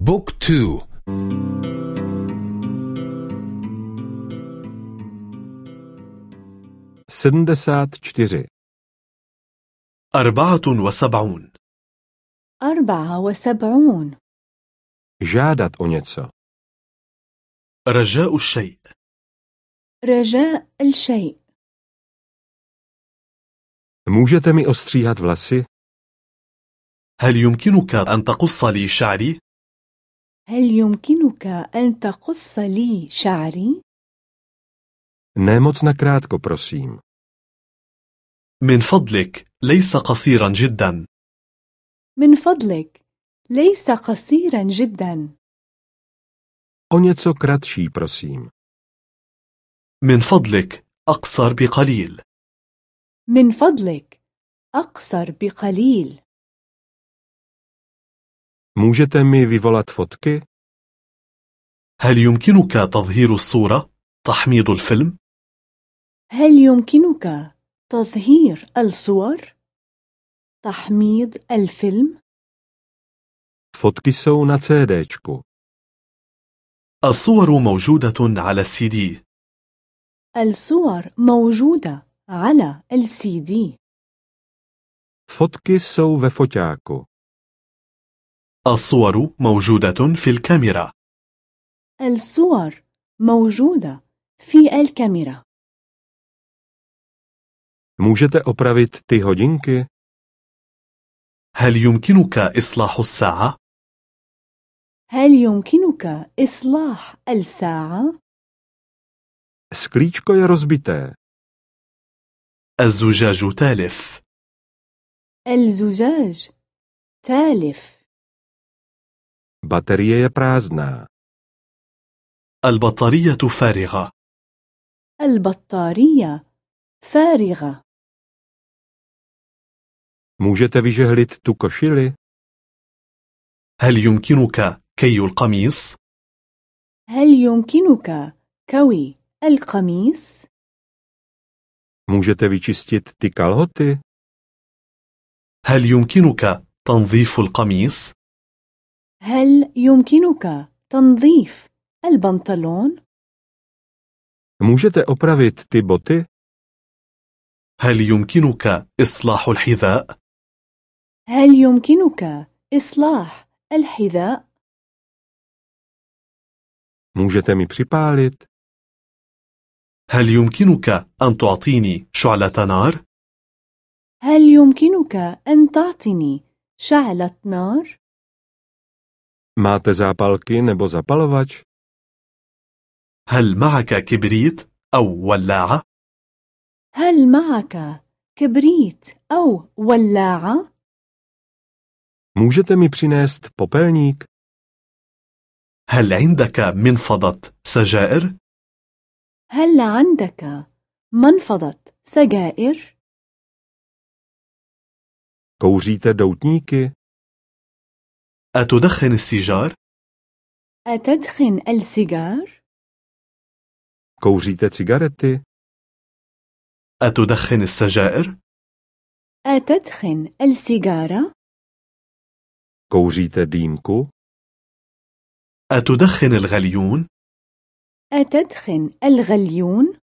بوك تو. sedmdesát čtyři أربعة وسبعون. أربعة وسبعون. o něco رجاء الشيء. رجاء الشيء. můžete mi ostříhat vlasy هل يمكنك أن تقص لي شعري؟ هل يمكنك أن تقص لي شعري؟ ne moc nakrátko prosím من فضلك ليس قصيرا جدا. من فضلك ليس قصيرا جدا. O něco kratší prosím. من فضلك أقصر بقليل. من فضلك أقصر بقليل. Můžete mi vyvolat fotky هل يمكنك تظهير الصورة؟ تحميض الفيلم؟ هل يمكنك تظهير الصور؟ تحميض الفيلم؟ fotky jsou na CDčku الصور موجودة على السي دي الصور موجودة على السي دي fotky jsou ve foťáku الصور موجودة في الكاميرا. الصور موجودة في الكاميرا. Můžete opravit ty hodinky? هل يمكنك إصلاح الساعة؟ هل يمكنك إصلاح الساعة؟ sklíčko je rozbité. الزجاج تالف. الزجاج تالف. Baterie je prázdná البطارية فارغة البطارية فارغة můžete vyžehlit tu košili هل يمكنك كي القميص؟ هل يمكنك كوي القميص؟ můžete vyčistit ty kalhoty هل يمكنك تنظيف القميص؟ هل يمكنك تنظيف البنطلون؟ můžete opravit ty boty هل يمكنك إصلاح الحذاء؟ هل يمكنك إصلاح الحذاء؟ můžete mi připálit هل يمكنك أن تعطيني شعلة نار؟ هل يمكنك أن تعطني شعلة نار؟ máte zápalky nebo zapalovač هل معك كبريت أو ولاعة؟ هل معك كبريت أو ولاعة؟ můžete mi přinést popelník هل عندك منفضة سجائر؟ هل عندك منفضة سجائر؟ kouříte doutníky أتدخن السيجار؟ أتدخن السيجار؟ kouříte cigarety أتدخن السجائر؟ أتدخن السيجارة؟ kouříte dýmku أتدخن الغليون؟ أتدخن الغليون؟